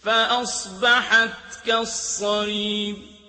فَأَصْبَحَتْ كَالصَّرِيمِ